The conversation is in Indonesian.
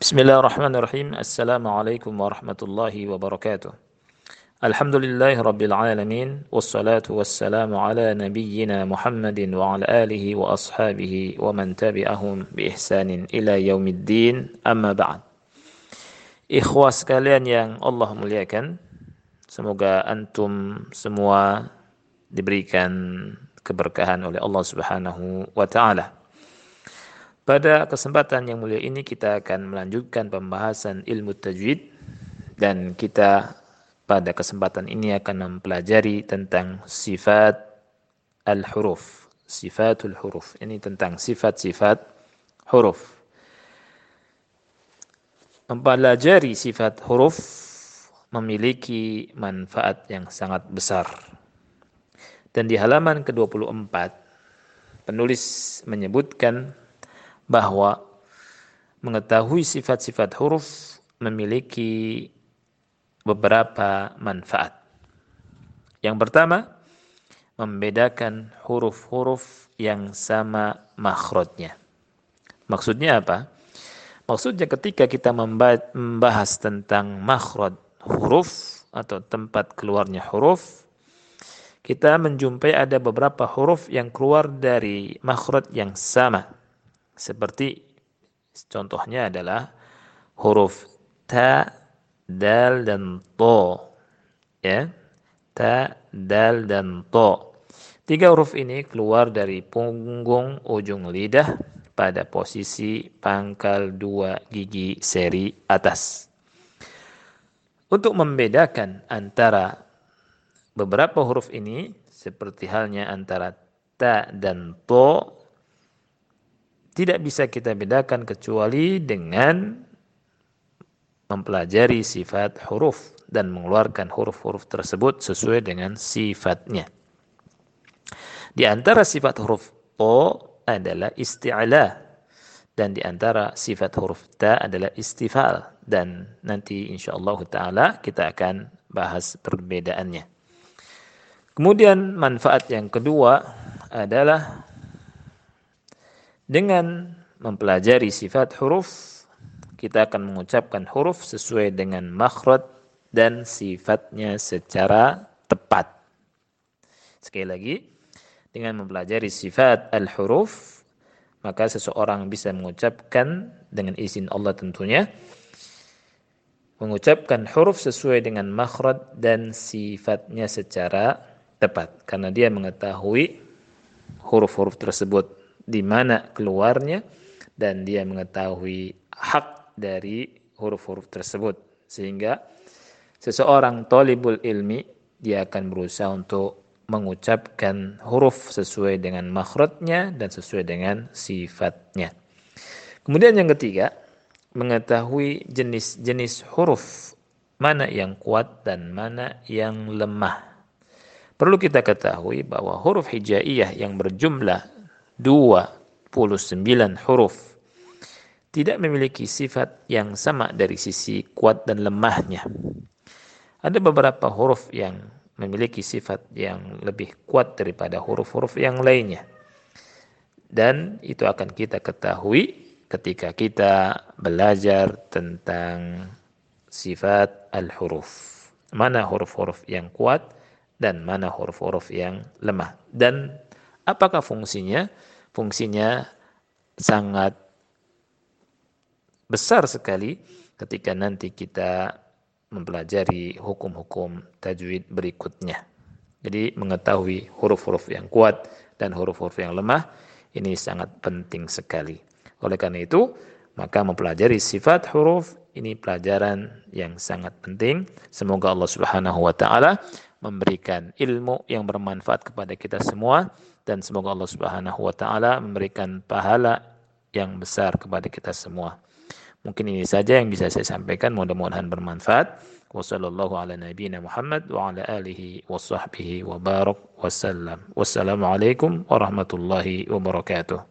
Bismillahirrahmanirrahim. Assalamualaikum warahmatullahi wabarakatuh. Alhamdulillahi rabbil alamin wassalatu wassalamu ala nabiyyina Muhammadin wa ala alihi wa ashabihi wa man tabi'ahum bi ihsanin ila yaumiddin. Amma ba'd. Ikhwah sekalian yang Allah muliakan, semoga antum semua diberikan keberkahan oleh Allah Subhanahu wa taala. Pada kesempatan yang mulia ini kita akan melanjutkan pembahasan ilmu tajwid dan kita pada kesempatan ini akan mempelajari tentang sifat al-huruf, sifatul huruf. Ini tentang sifat-sifat huruf. Mempelajari sifat huruf memiliki manfaat yang sangat besar. Dan di halaman ke-24 penulis menyebutkan bahwa mengetahui sifat-sifat huruf memiliki beberapa manfaat. Yang pertama, membedakan huruf-huruf yang sama makhrajnya. Maksudnya apa? Maksudnya ketika kita membahas tentang makhraj huruf atau tempat keluarnya huruf, kita menjumpai ada beberapa huruf yang keluar dari makhraj yang sama seperti contohnya adalah huruf ta, dal dan to. Ya. Ta, dal dan to. Tiga huruf ini keluar dari punggung ujung lidah pada posisi pangkal dua gigi seri atas. Untuk membedakan antara beberapa huruf ini, seperti halnya antara ta dan to, tidak bisa kita bedakan kecuali dengan mempelajari sifat huruf dan mengeluarkan huruf-huruf tersebut sesuai dengan sifatnya. Di antara sifat huruf O adalah isti'la dan di antara sifat huruf ta adalah istifal dan nanti insyaallah taala kita akan bahas perbedaannya. Kemudian manfaat yang kedua adalah dengan mempelajari sifat huruf, kita akan mengucapkan huruf sesuai dengan makhraj dan sifatnya secara tepat. Sekali lagi, dengan mempelajari sifat al-huruf, maka seseorang bisa mengucapkan dengan izin Allah tentunya, mengucapkan huruf sesuai dengan makhraj dan sifatnya secara tepat. Karena dia mengetahui huruf-huruf tersebut di mana keluarnya dan dia mengetahui hak dari huruf-huruf tersebut sehingga seseorang tolibul ilmi dia akan berusaha untuk mengucapkan huruf sesuai dengan makhrajnya dan sesuai dengan sifatnya. Kemudian yang ketiga, mengetahui jenis-jenis huruf mana yang kuat dan mana yang lemah. Perlu kita ketahui bahwa huruf hijaiyah yang berjumlah 29 huruf tidak memiliki sifat yang sama dari sisi kuat dan lemahnya. Ada beberapa huruf yang memiliki sifat yang lebih kuat daripada huruf-huruf yang lainnya. Dan itu akan kita ketahui ketika kita belajar tentang sifat al-huruf. Mana huruf-huruf yang kuat dan mana huruf-huruf yang lemah. Dan apakah fungsinya? fungsinya sangat besar sekali ketika nanti kita mempelajari hukum-hukum tajwid berikutnya. Jadi mengetahui huruf-huruf yang kuat dan huruf-huruf yang lemah ini sangat penting sekali. Oleh karena itu, maka mempelajari sifat huruf ini pelajaran yang sangat penting. Semoga Allah Subhanahu wa taala memberikan ilmu yang bermanfaat kepada kita semua dan semoga Allah Subhanahu wa taala memberikan pahala yang besar kepada kita semua. Mungkin ini saja yang bisa saya sampaikan, mudah-mudahan bermanfaat. Wassallallahu ala nabiyyina Muhammad wa ala alihi wa sahbihi wa barak wasallam. Wassalamualaikum warahmatullahi wabarakatuh.